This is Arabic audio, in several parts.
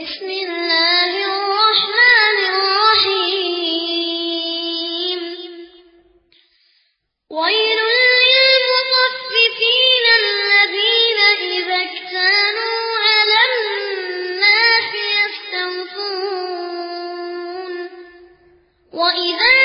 بسم الله الرحمن الرحيم. ويل للمطففين الذين إذا اكتانوا على الناس يستوفون. وإذا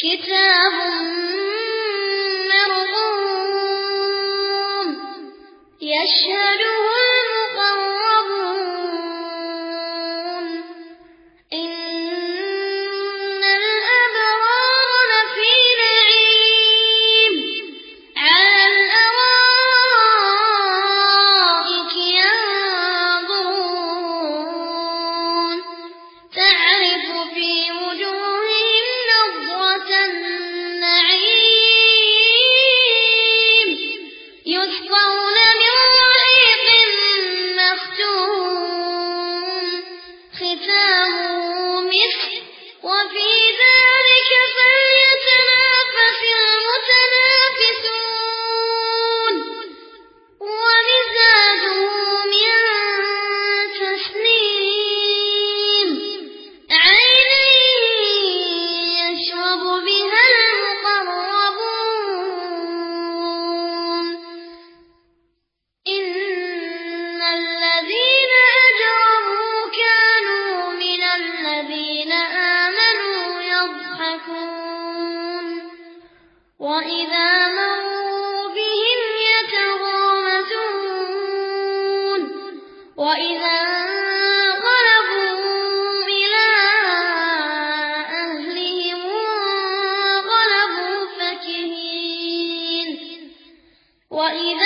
كتاب وإذا مروا بهم يتغامزون وإذا غلبوا إلى أهلهم غلبوا فكهين وإذا